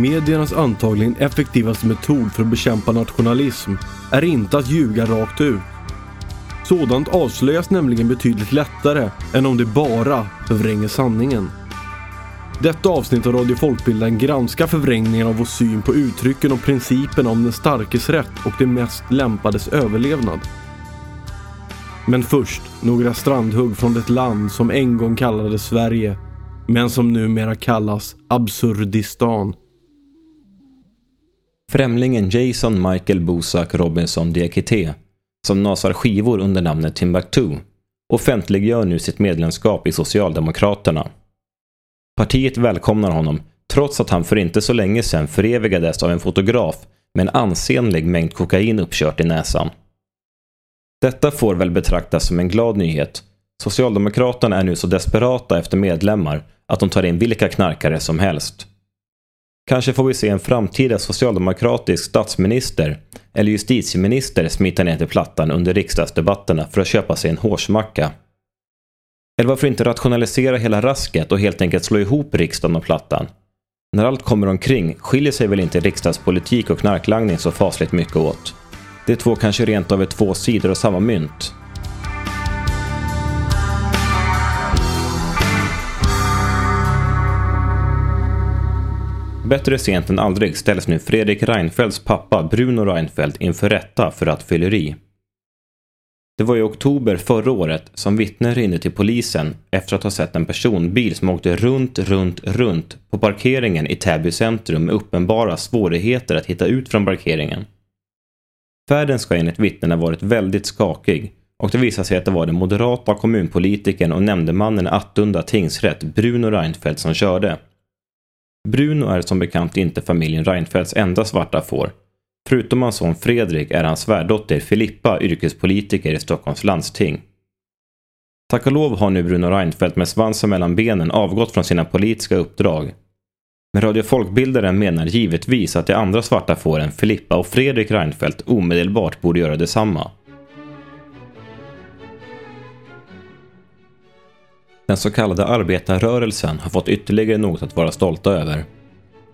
Mediernas antagligen effektivaste metod för att bekämpa nationalism är inte att ljuga rakt ut. Sådant avslöjas nämligen betydligt lättare än om det bara förvränger sanningen. Detta avsnitt av Radio Folkbildaren granskar förvrängningen av vår syn på uttrycken och principen om den starkes rätt och det mest lämpades överlevnad. Men först några strandhugg från det land som en gång kallades Sverige, men som numera kallas Absurdistan. Främlingen Jason Michael Bosak Robinson Diakité, som nasar skivor under namnet Timbuktu, offentliggör nu sitt medlemskap i Socialdemokraterna. Partiet välkomnar honom, trots att han för inte så länge sedan förevigades av en fotograf med en ansenlig mängd kokain uppkört i näsan. Detta får väl betraktas som en glad nyhet. Socialdemokraterna är nu så desperata efter medlemmar att de tar in vilka knarkare som helst. Kanske får vi se en framtida socialdemokratisk statsminister eller justitieminister smita ner till plattan under riksdagsdebatterna för att köpa sig en hårsmacka. Eller varför inte rationalisera hela rasket och helt enkelt slå ihop riksdagen och plattan? När allt kommer omkring skiljer sig väl inte riksdagspolitik och knarklangning så fasligt mycket åt. De två kanske rent av är två sidor av samma mynt. Bättre sent än aldrig ställs nu Fredrik Reinfeldts pappa Bruno Reinfeldt inför rätta för rattfylleri. Det var i oktober förra året som vittnen ringde till polisen efter att ha sett en personbil som åkte runt, runt, runt på parkeringen i Täby centrum med uppenbara svårigheter att hitta ut från parkeringen. Färden ska enligt vittnena varit väldigt skakig och det visade sig att det var den moderata kommunpolitikern och nämndemannen i Attunda tingsrätt, Bruno Reinfeldt, som körde. Bruno är som bekant inte familjen Reinfeldts enda svarta får. Förutom hans son Fredrik är hans svärdotter Filippa yrkespolitiker i Stockholms landsting. Tack och lov har nu Bruno Reinfeldt med svansen mellan benen avgått från sina politiska uppdrag. Men Radio Folkbildaren menar givetvis att de andra svarta fåren Filippa och Fredrik Reinfeldt omedelbart borde göra detsamma. Den så kallade arbetarrörelsen har fått ytterligare något att vara stolta över.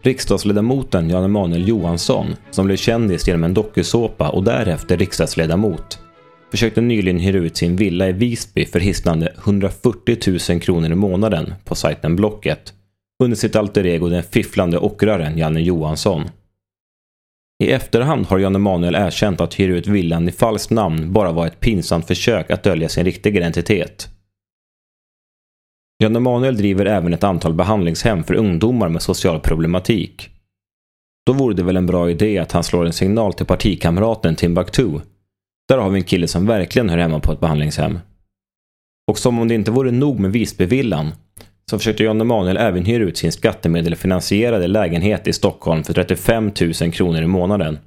Riksdagsledamoten Jan Emanuel Johansson, som blev kändis genom en dokusåpa och därefter riksdagsledamot, försökte nyligen hyra ut sin villa i Visby för hisnande 140 000 kronor i månaden på sajten Blocket under sitt alter ego den fifflande ockraren Janne Johansson. I efterhand har Jan Emanuel erkänt att hyra ut villan i falskt namn bara var ett pinsamt försök att dölja sin riktiga identitet. Jan Emanuel driver även ett antal behandlingshem för ungdomar med social problematik. Då vore det väl en bra idé att han slår en signal till partikamraten Timbuktu. Där har vi en kille som verkligen hör hemma på ett behandlingshem. Och som om det inte vore nog med Visbyvillan så försökte Jan Emanuel även hyra ut sin skattemedelfinansierade lägenhet i Stockholm för 35 000 kronor i månaden.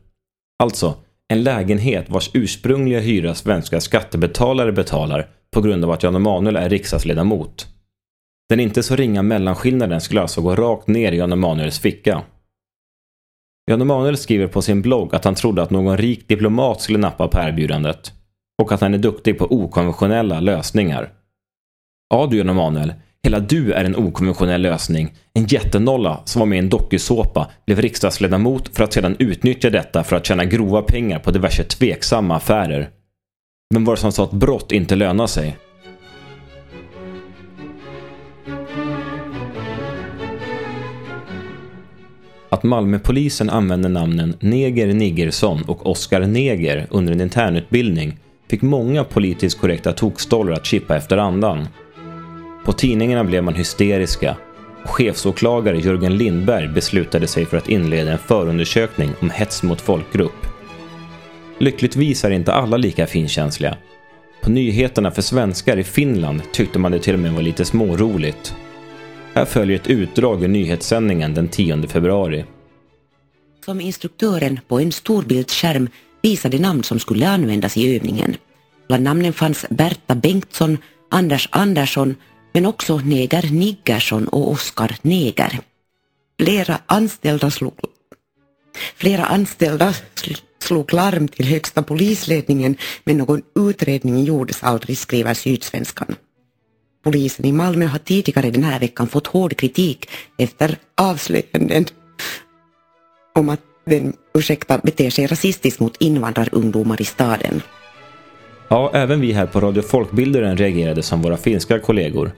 Alltså, en lägenhet vars ursprungliga hyra svenska skattebetalare betalar på grund av att Jan Emanuel är riksdagsledamot. Den inte så ringa mellanskillnaden skulle alltså gå rakt ner i Jan Emanuels ficka. Jan Emanuel skriver på sin blogg att han trodde att någon rik diplomat skulle nappa på erbjudandet. Och att han är duktig på okonventionella lösningar. Ja du Jan Emanuel, hela du är en okonventionell lösning. En jättenolla som var med i en dokusåpa, blev riksdagsledamot för att sedan utnyttja detta för att tjäna grova pengar på diverse tveksamma affärer. Vem var det som sa att brott inte lönar sig? Att Malmöpolisen använde namnen Neger Niggersson och Oskar Neger under en internutbildning fick många politiskt korrekta tokstollar att chippa efter andan. På tidningarna blev man hysteriska och chefsåklagare Jörgen Lindberg beslutade sig för att inleda en förundersökning om hets mot folkgrupp. Lyckligtvis är inte alla lika finkänsliga. På nyheterna för svenskar i Finland tyckte man det till och med var lite småroligt. Här följer ett utdrag ur nyhetssändningen den 10 februari. som instruktören på en storbildsskärm visade namn som skulle användas i övningen. Bland namnen fanns Berta Bengtsson, Anders Andersson men också Neger Niggersson och Oskar Neger. Flera anställda slog, flera anställda slog larm till högsta polisledningen men någon utredning gjordes aldrig, skriver Sydsvenskan. Polisen i Malmö har tidigare den här veckan fått hård kritik efter avslöjanden om att den, ursäkta, beter sig rasistiskt mot invandrarungdomar i staden. Ja, även vi här på Radio Folkbildaren reagerade som våra finska kollegor.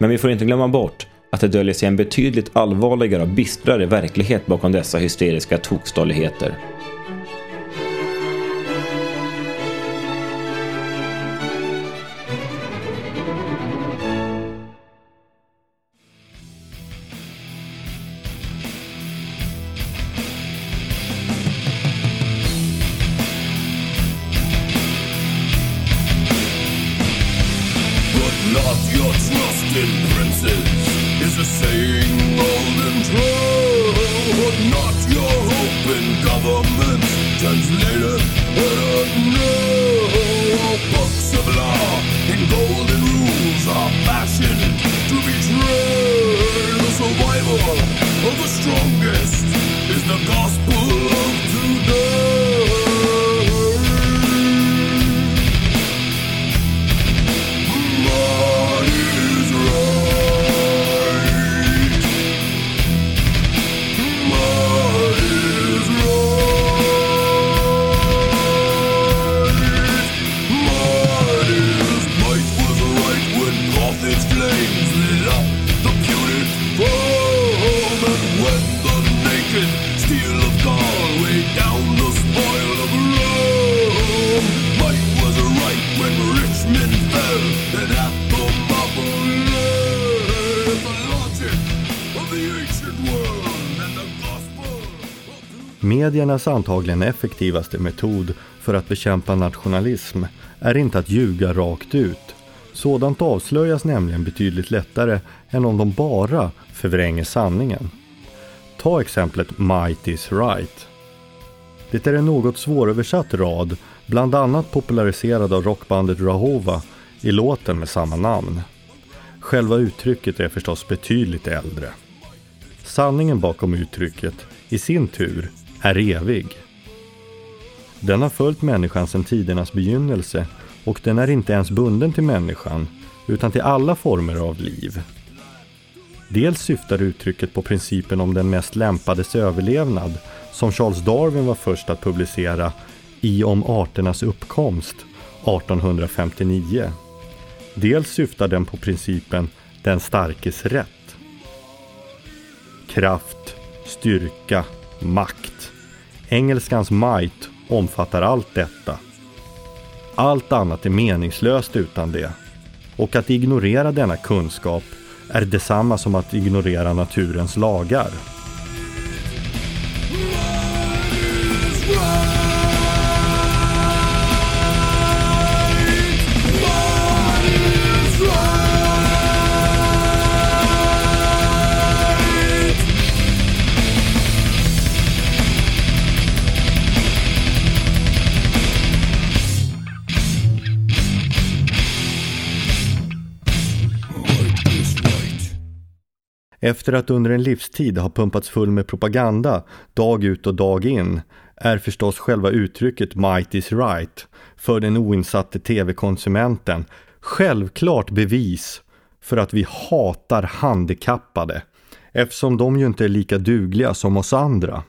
Men vi får inte glömma bort att det döljer sig en betydligt allvarligare och bistrare verklighet bakom dessa hysteriska tokstolligheter. Mediernas antagligen effektivaste metod för att bekämpa nationalism är inte att ljuga rakt ut. Sådant avslöjas nämligen betydligt lättare än om de bara förvränger sanningen. Ta exemplet Might is right. Det är en något svåröversatt rad, bland annat populariserad av rockbandet Rahova i låten med samma namn. Själva uttrycket är förstås betydligt äldre. Sanningen bakom uttrycket, i sin tur, är evig. Den har följt människan sedan tidernas begynnelse och den är inte ens bunden till människan utan till alla former av liv. Dels syftar uttrycket på principen om den mest lämpades överlevnad som Charles Darwin var först att publicera i Om arternas uppkomst 1859. Dels syftar den på principen den starkes rätt. Kraft, styrka, makt. Engelskans might omfattar allt detta. Allt annat är meningslöst utan det. Och att ignorera denna kunskap är detsamma som att ignorera naturens lagar. Efter att under en livstid ha pumpats full med propaganda dag ut och dag in är förstås själva uttrycket “might is right” för den oinsatte tv-konsumenten självklart bevis för att vi hatar handikappade eftersom de ju inte är lika dugliga som oss andra.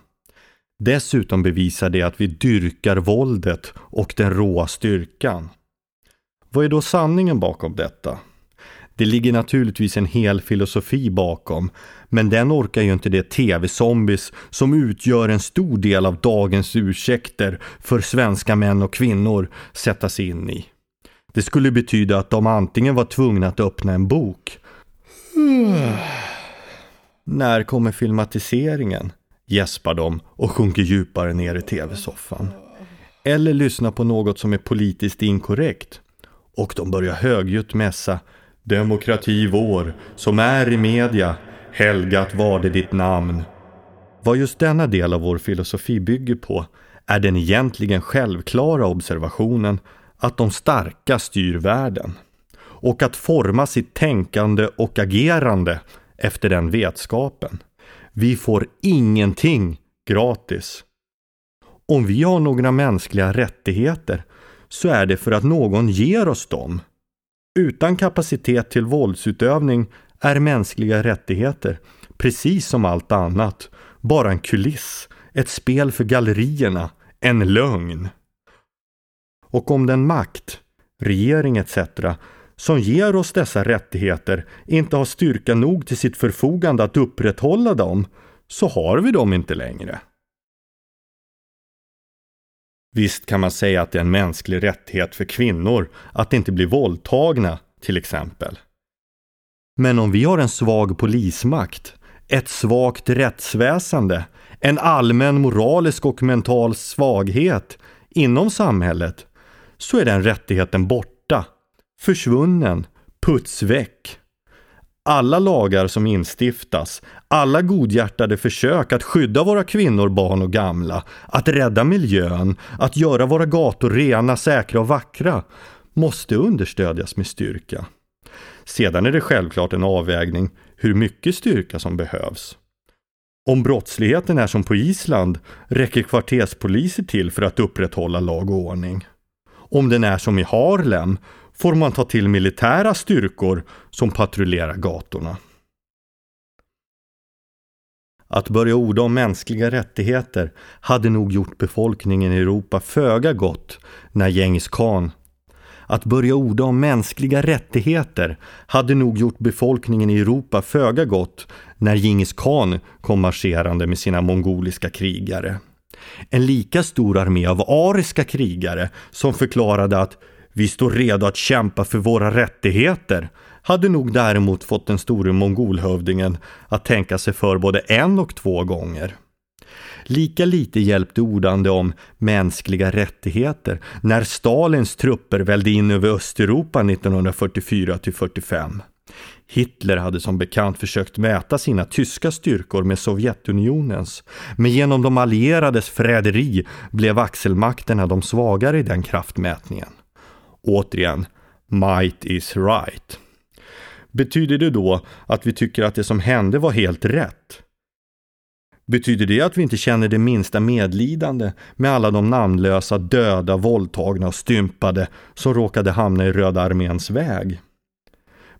Dessutom bevisar det att vi dyrkar våldet och den råa styrkan. Vad är då sanningen bakom detta? Det ligger naturligtvis en hel filosofi bakom, men den orkar ju inte det tv-zombies som utgör en stor del av dagens ursäkter för svenska män och kvinnor sätta sig in i. Det skulle betyda att de antingen var tvungna att öppna en bok. När kommer filmatiseringen? Gäspar de och sjunker djupare ner i tv-soffan. Eller lyssna på något som är politiskt inkorrekt. Och de börjar högljutt mässa Demokrati vår, som är i media, helgat var det ditt namn. vad just denna del av vår filosofi bygger på är den egentligen självklara observationen att de starka styr världen och att forma sitt tänkande och agerande efter den vetskapen. Vi får ingenting gratis. Om vi har några mänskliga rättigheter så är det för att någon ger oss dem. Utan kapacitet till våldsutövning är mänskliga rättigheter, precis som allt annat, bara en kuliss, ett spel för gallerierna, en lögn. Och om den makt, regering etc. som ger oss dessa rättigheter inte har styrka nog till sitt förfogande att upprätthålla dem, så har vi dem inte längre. Visst kan man säga att det är en mänsklig rättighet för kvinnor att inte bli våldtagna, till exempel. Men om vi har en svag polismakt, ett svagt rättsväsende, en allmän moralisk och mental svaghet inom samhället, så är den rättigheten borta, försvunnen, putsväck. Alla lagar som instiftas, alla godhjärtade försök att skydda våra kvinnor, barn och gamla, att rädda miljön, att göra våra gator rena, säkra och vackra, måste understödjas med styrka. Sedan är det självklart en avvägning hur mycket styrka som behövs. Om brottsligheten är som på Island räcker kvarterspoliser till för att upprätthålla lag och ordning. Om den är som i Harlem får man ta till militära styrkor som patrullerar gatorna. Att börja orda om mänskliga rättigheter hade nog gjort befolkningen i Europa föga gott när Genghis khan att börja orda om mänskliga rättigheter hade nog gjort befolkningen i Europa föga gott när Genghis khan kom marscherande med sina mongoliska krigare. En lika stor armé av ariska krigare som förklarade att vi står redo att kämpa för våra rättigheter hade nog däremot fått den store mongolhövdingen att tänka sig för både en och två gånger. Lika lite hjälpte ordande om mänskliga rättigheter när Stalins trupper välde in över Östeuropa 1944 45. Hitler hade som bekant försökt mäta sina tyska styrkor med Sovjetunionens, men genom de allierades förräderi blev axelmakterna de svagare i den kraftmätningen. Återigen, might is right. Betyder det då att vi tycker att det som hände var helt rätt? Betyder det att vi inte känner det minsta medlidande med alla de namnlösa, döda, våldtagna och stympade som råkade hamna i Röda arméns väg?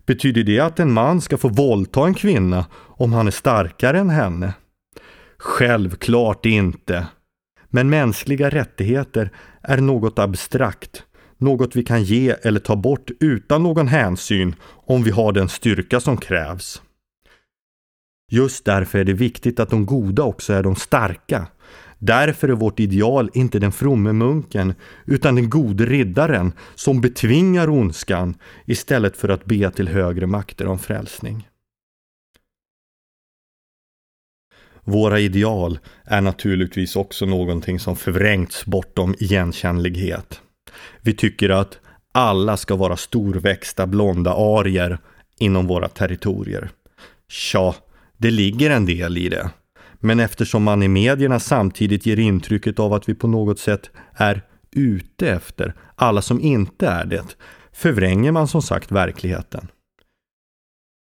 Betyder det att en man ska få våldta en kvinna om han är starkare än henne? Självklart inte. Men mänskliga rättigheter är något abstrakt, något vi kan ge eller ta bort utan någon hänsyn om vi har den styrka som krävs. Just därför är det viktigt att de goda också är de starka. Därför är vårt ideal inte den fromme munken utan den gode riddaren som betvingar ondskan istället för att be till högre makter om frälsning. Våra ideal är naturligtvis också någonting som förvrängts bortom igenkännlighet. Vi tycker att alla ska vara storväxta blonda arier inom våra territorier. Tja, det ligger en del i det. Men eftersom man i medierna samtidigt ger intrycket av att vi på något sätt är ute efter alla som inte är det, förvränger man som sagt verkligheten.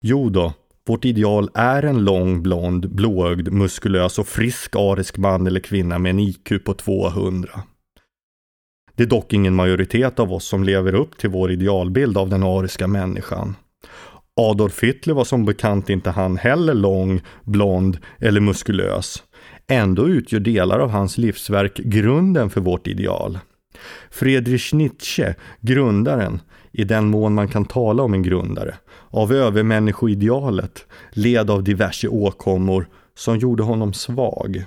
Jo då, vårt ideal är en lång, blond, blåögd, muskulös och frisk arisk man eller kvinna med en IQ på 200. Det är dock ingen majoritet av oss som lever upp till vår idealbild av den ariska människan. Adolf Hitler var som bekant inte han heller lång, blond eller muskulös. Ändå utgör delar av hans livsverk grunden för vårt ideal. Friedrich Nietzsche, grundaren, i den mån man kan tala om en grundare, av övermänniskoidealet, led av diverse åkommor som gjorde honom svag.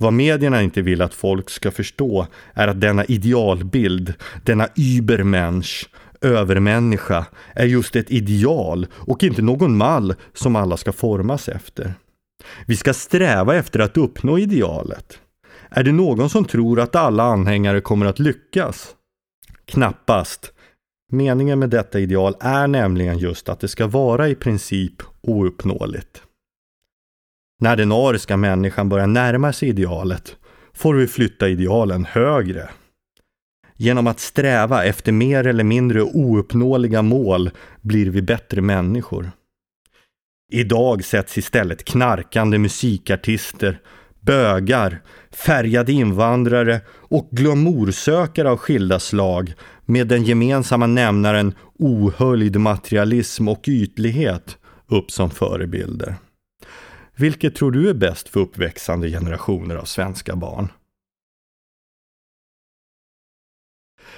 Vad medierna inte vill att folk ska förstå är att denna idealbild, denna Übermensch, övermänniska är just ett ideal och inte någon mall som alla ska formas efter. Vi ska sträva efter att uppnå idealet. Är det någon som tror att alla anhängare kommer att lyckas? Knappast. Meningen med detta ideal är nämligen just att det ska vara i princip ouppnåeligt. När den ariska människan börjar närma sig idealet får vi flytta idealen högre. Genom att sträva efter mer eller mindre ouppnåeliga mål blir vi bättre människor. Idag sätts istället knarkande musikartister, bögar, färgade invandrare och glamoursökare av skilda slag med den gemensamma nämnaren ohöljd materialism och ytlighet upp som förebilder. Vilket tror du är bäst för uppväxande generationer av svenska barn?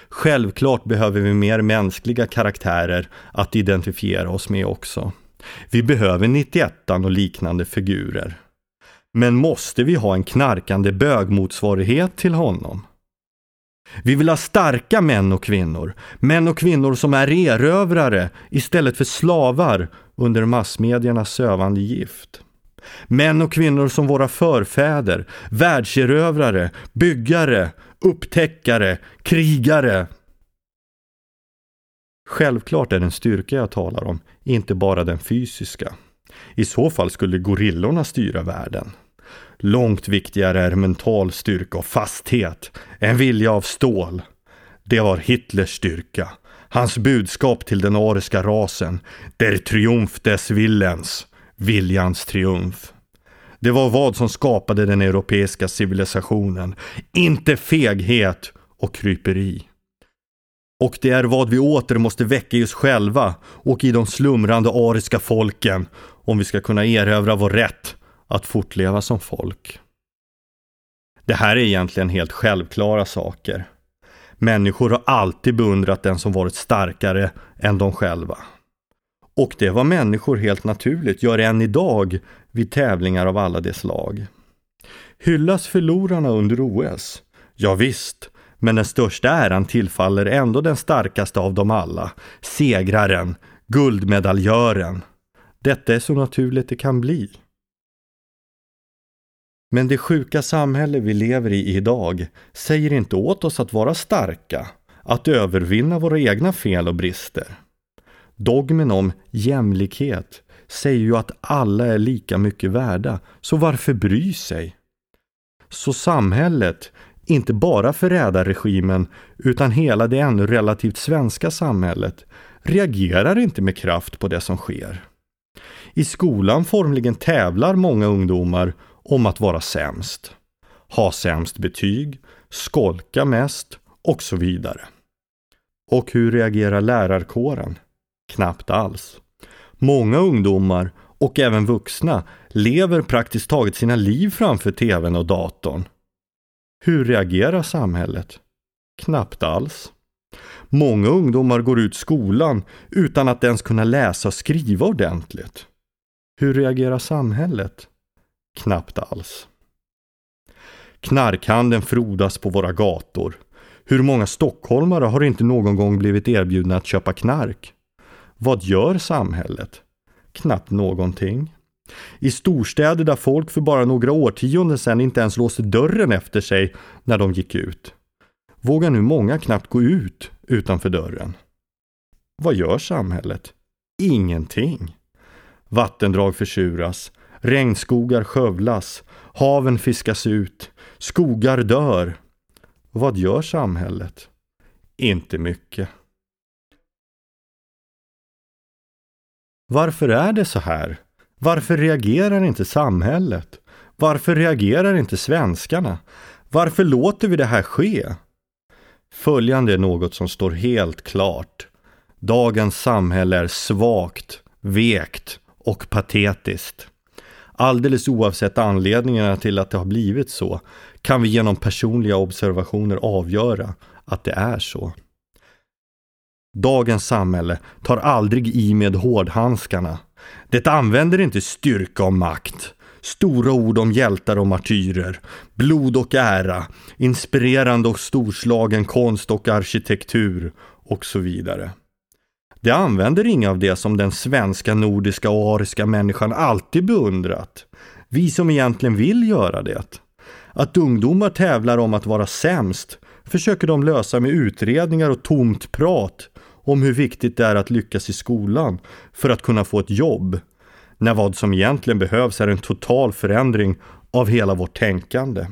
Självklart behöver vi mer mänskliga karaktärer att identifiera oss med också. Vi behöver 91 och liknande figurer. Men måste vi ha en knarkande bögmotsvarighet till honom? Vi vill ha starka män och kvinnor. Män och kvinnor som är erövrare istället för slavar under massmediernas sövande gift. Män och kvinnor som våra förfäder, världserövrare, byggare, upptäckare, krigare. Självklart är den styrka jag talar om inte bara den fysiska. I så fall skulle gorillorna styra världen. Långt viktigare är mental styrka och fasthet, en vilja av stål. Det var Hitlers styrka. Hans budskap till den ariska rasen, der triumf des Willens, viljans triumf. Det var vad som skapade den europeiska civilisationen, inte feghet och kryperi. Och det är vad vi åter måste väcka i oss själva och i de slumrande ariska folken om vi ska kunna erövra vår rätt att fortleva som folk. Det här är egentligen helt självklara saker. Människor har alltid beundrat den som varit starkare än de själva. Och det var människor helt naturligt gör än idag vid tävlingar av alla de slag. Hyllas förlorarna under OS? Ja, visst, men den största äran tillfaller ändå den starkaste av dem alla, segraren, guldmedaljören. Detta är så naturligt det kan bli. Men det sjuka samhälle vi lever i idag säger inte åt oss att vara starka, att övervinna våra egna fel och brister. Dogmen om jämlikhet säger ju att alla är lika mycket värda, så varför bry sig? Så samhället, inte bara förrädarregimen utan hela det ännu relativt svenska samhället, reagerar inte med kraft på det som sker. I skolan formligen tävlar många ungdomar om att vara sämst. Ha sämst betyg, skolka mest och så vidare. Och hur reagerar lärarkåren? Knappt alls. Många ungdomar och även vuxna lever praktiskt taget sina liv framför tvn och datorn. Hur reagerar samhället? Knappt alls. Många ungdomar går ut skolan utan att ens kunna läsa och skriva ordentligt. Hur reagerar samhället? Knappt alls. Knarkhandeln frodas på våra gator. Hur många stockholmare har inte någon gång blivit erbjudna att köpa knark? Vad gör samhället? Knappt någonting. I storstäder där folk för bara några årtionden sedan inte ens låste dörren efter sig när de gick ut. Vågar nu många knappt gå ut utanför dörren. Vad gör samhället? Ingenting. Vattendrag försuras, regnskogar skövlas, haven fiskas ut, skogar dör. Vad gör samhället? Inte mycket. Varför är det så här? Varför reagerar inte samhället? Varför reagerar inte svenskarna? Varför låter vi det här ske? Följande är något som står helt klart. Dagens samhälle är svagt, vekt och patetiskt. Alldeles oavsett anledningarna till att det har blivit så kan vi genom personliga observationer avgöra att det är så. Dagens samhälle tar aldrig i med hårdhandskarna. Det använder inte styrka och makt, stora ord om hjältar och martyrer, blod och ära, inspirerande och storslagen konst och arkitektur och så vidare. Det använder inga av det som den svenska, nordiska och ariska människan alltid beundrat. Vi som egentligen vill göra det. Att ungdomar tävlar om att vara sämst försöker de lösa med utredningar och tomt prat om hur viktigt det är att lyckas i skolan för att kunna få ett jobb. när vad som egentligen behövs är en total förändring av hela vårt tänkande.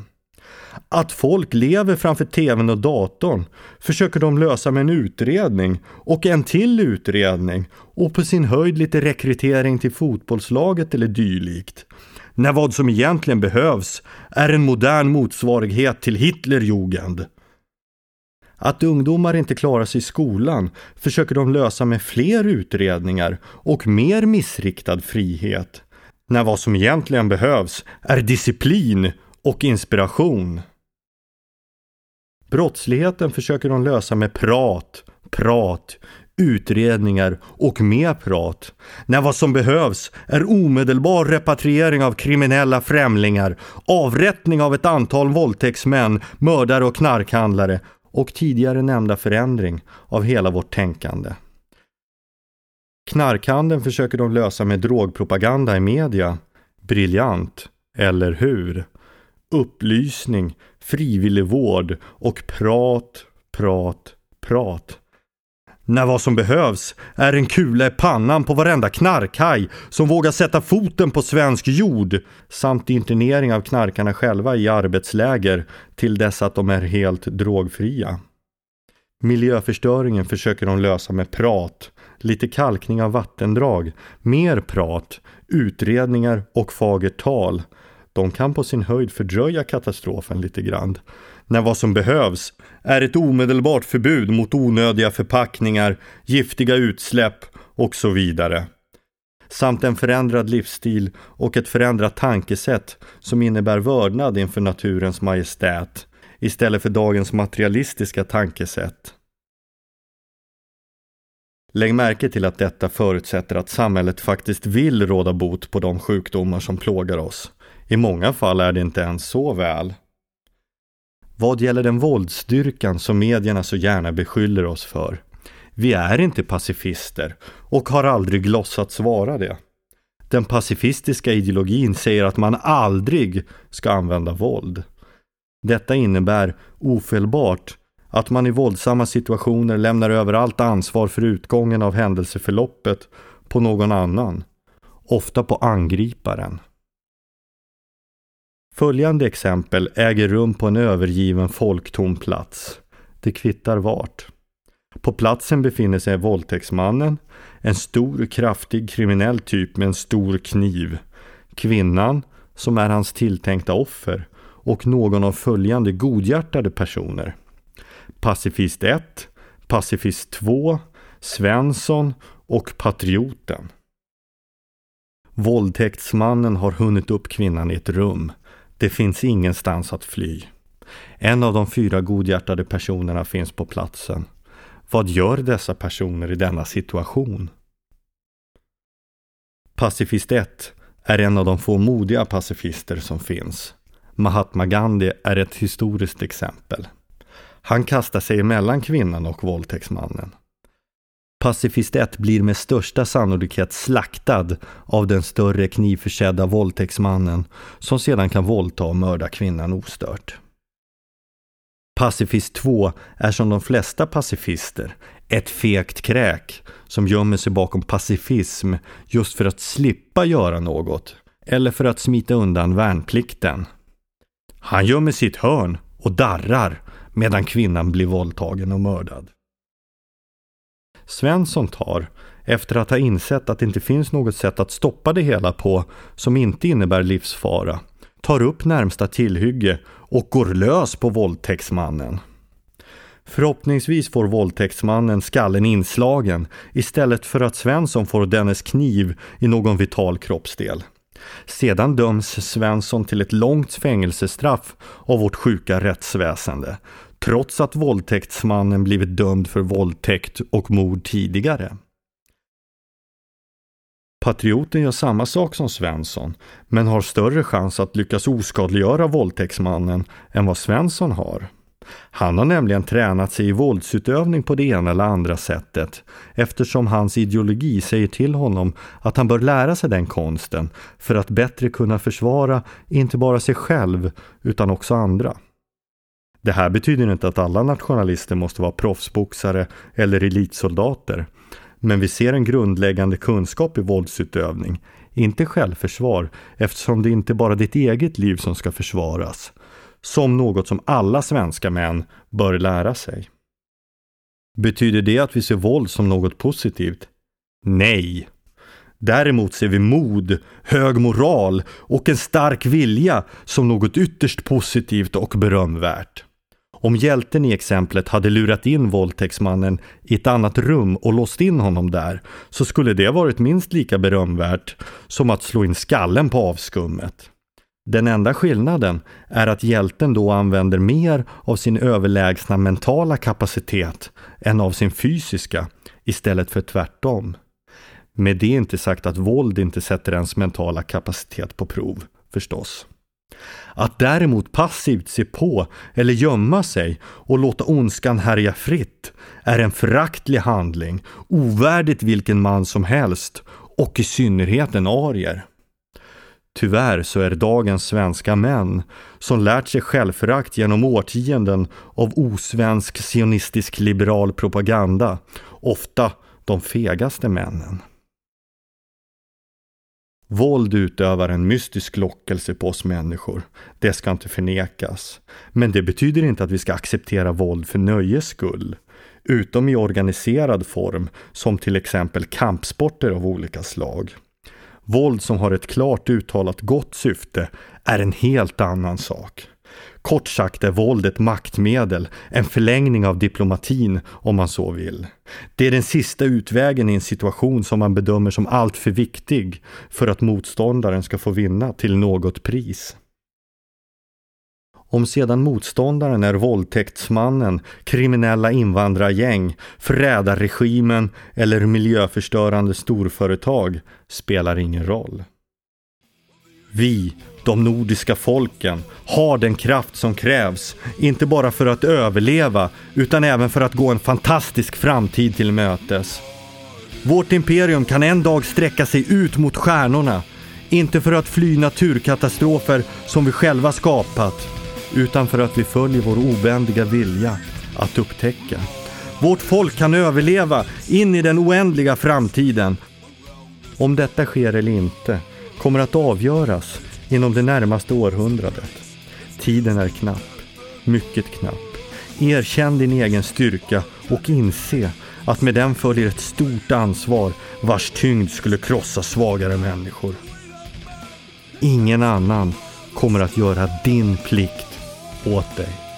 Att folk lever framför tvn och datorn försöker de lösa med en utredning och en till utredning och på sin höjd lite rekrytering till fotbollslaget eller dylikt. När vad som egentligen behövs är en modern motsvarighet till Hitlerjugend. Att ungdomar inte klarar sig i skolan försöker de lösa med fler utredningar och mer missriktad frihet. När vad som egentligen behövs är disciplin och inspiration. Brottsligheten försöker de lösa med prat, prat, utredningar och mer prat. När vad som behövs är omedelbar repatriering av kriminella främlingar, avrättning av ett antal våldtäktsmän, mördare och knarkhandlare och tidigare nämnda förändring av hela vårt tänkande. Knarkhandeln försöker de lösa med drogpropaganda i media. Briljant, eller hur? Upplysning, frivilligvård och prat, prat, prat. När vad som behövs är en kula i pannan på varenda knarkhaj som vågar sätta foten på svensk jord samt internering av knarkarna själva i arbetsläger till dess att de är helt drogfria. Miljöförstöringen försöker de lösa med prat, lite kalkning av vattendrag, mer prat, utredningar och fagert tal. De kan på sin höjd fördröja katastrofen lite grann när vad som behövs är ett omedelbart förbud mot onödiga förpackningar, giftiga utsläpp och så vidare. Samt en förändrad livsstil och ett förändrat tankesätt som innebär vördnad inför naturens majestät istället för dagens materialistiska tankesätt. Lägg märke till att detta förutsätter att samhället faktiskt vill råda bot på de sjukdomar som plågar oss. I många fall är det inte ens så väl. Vad gäller den våldsstyrkan som medierna så gärna beskyller oss för. Vi är inte pacifister och har aldrig låtsats vara det. Den pacifistiska ideologin säger att man aldrig ska använda våld. Detta innebär ofelbart att man i våldsamma situationer lämnar över allt ansvar för utgången av händelseförloppet på någon annan. Ofta på angriparen. Följande exempel äger rum på en övergiven folktom plats. Det kvittar vart. På platsen befinner sig våldtäktsmannen, en stor kraftig kriminell typ med en stor kniv, kvinnan som är hans tilltänkta offer och någon av följande godhjärtade personer. Pacifist 1, Pacifist 2, Svensson och Patrioten. Våldtäktsmannen har hunnit upp kvinnan i ett rum. Det finns ingenstans att fly. En av de fyra godhjärtade personerna finns på platsen. Vad gör dessa personer i denna situation? Pacifist 1 är en av de få modiga pacifister som finns. Mahatma Gandhi är ett historiskt exempel. Han kastar sig emellan kvinnan och våldtäktsmannen. Pacifist 1 blir med största sannolikhet slaktad av den större knivförsedda våldtäktsmannen som sedan kan våldta och mörda kvinnan ostört. Pacifist 2 är som de flesta pacifister ett fegt kräk som gömmer sig bakom pacifism just för att slippa göra något eller för att smita undan värnplikten. Han gömmer sitt hörn och darrar medan kvinnan blir våldtagen och mördad. Svensson tar, efter att ha insett att det inte finns något sätt att stoppa det hela på som inte innebär livsfara, tar upp närmsta tillhygge och går lös på våldtäktsmannen. Förhoppningsvis får våldtäktsmannen skallen inslagen istället för att Svensson får dennes kniv i någon vital kroppsdel. Sedan döms Svensson till ett långt fängelsestraff av vårt sjuka rättsväsende trots att våldtäktsmannen blivit dömd för våldtäkt och mord tidigare. Patrioten gör samma sak som Svensson, men har större chans att lyckas oskadliggöra våldtäktsmannen än vad Svensson har. Han har nämligen tränat sig i våldsutövning på det ena eller andra sättet eftersom hans ideologi säger till honom att han bör lära sig den konsten för att bättre kunna försvara inte bara sig själv utan också andra. Det här betyder inte att alla nationalister måste vara proffsboxare eller elitsoldater. Men vi ser en grundläggande kunskap i våldsutövning, inte självförsvar eftersom det inte bara är ditt eget liv som ska försvaras. Som något som alla svenska män bör lära sig. Betyder det att vi ser våld som något positivt? Nej. Däremot ser vi mod, hög moral och en stark vilja som något ytterst positivt och berömvärt. Om hjälten i exemplet hade lurat in våldtäktsmannen i ett annat rum och låst in honom där så skulle det varit minst lika berömvärt som att slå in skallen på avskummet. Den enda skillnaden är att hjälten då använder mer av sin överlägsna mentala kapacitet än av sin fysiska istället för tvärtom. Med det inte sagt att våld inte sätter ens mentala kapacitet på prov, förstås. Att däremot passivt se på eller gömma sig och låta ondskan härja fritt är en föraktlig handling, ovärdigt vilken man som helst och i synnerhet en arier. Tyvärr så är dagens svenska män, som lärt sig självförakt genom årtionden av osvensk sionistisk liberal propaganda, ofta de fegaste männen. Våld utövar en mystisk lockelse på oss människor. Det ska inte förnekas. Men det betyder inte att vi ska acceptera våld för nöjes skull. Utom i organiserad form, som till exempel kampsporter av olika slag. Våld som har ett klart uttalat gott syfte är en helt annan sak. Kort sagt är våld ett maktmedel, en förlängning av diplomatin om man så vill. Det är den sista utvägen i en situation som man bedömer som alltför viktig för att motståndaren ska få vinna till något pris. Om sedan motståndaren är våldtäktsmannen, kriminella invandrargäng, förrädarregimen eller miljöförstörande storföretag spelar ingen roll. Vi, de nordiska folken, har den kraft som krävs, inte bara för att överleva, utan även för att gå en fantastisk framtid till mötes. Vårt imperium kan en dag sträcka sig ut mot stjärnorna, inte för att fly naturkatastrofer som vi själva skapat, utan för att vi följer vår obändiga vilja att upptäcka. Vårt folk kan överleva in i den oändliga framtiden. Om detta sker eller inte kommer att avgöras inom det närmaste århundradet. Tiden är knapp, mycket knapp. Erkänn din egen styrka och inse att med den följer ett stort ansvar vars tyngd skulle krossa svagare människor. Ingen annan kommer att göra din plikt åt dig.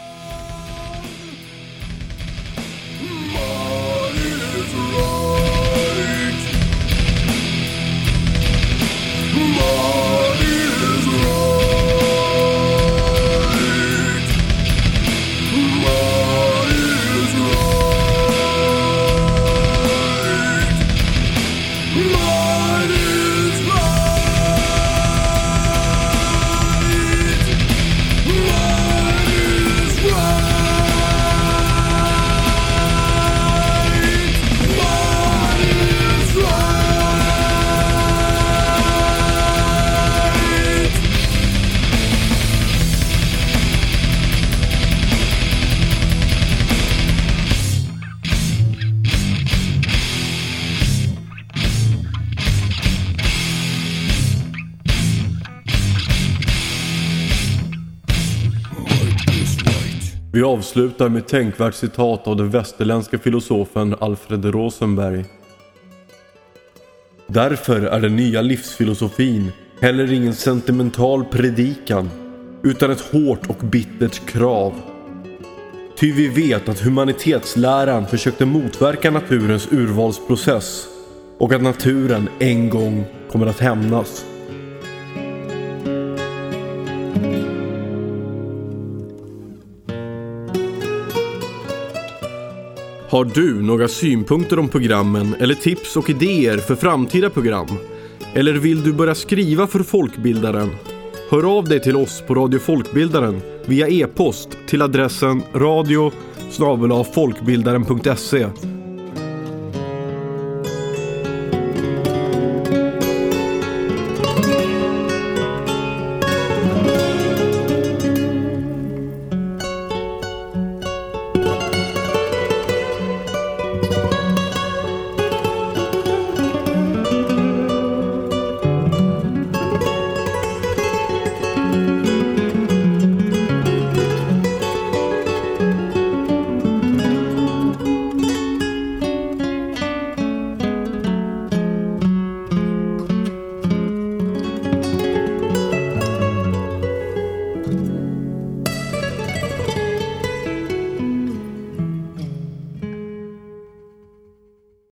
Vi avslutar med ett tänkvärt citat av den västerländska filosofen Alfred Rosenberg. Därför är den nya livsfilosofin heller ingen sentimental predikan utan ett hårt och bittert krav. Ty vi vet att humanitetsläran försökte motverka naturens urvalsprocess och att naturen en gång kommer att hämnas. Har du några synpunkter om programmen eller tips och idéer för framtida program? Eller vill du börja skriva för Folkbildaren? Hör av dig till oss på Radio Folkbildaren via e-post till adressen radio folkbildaren.se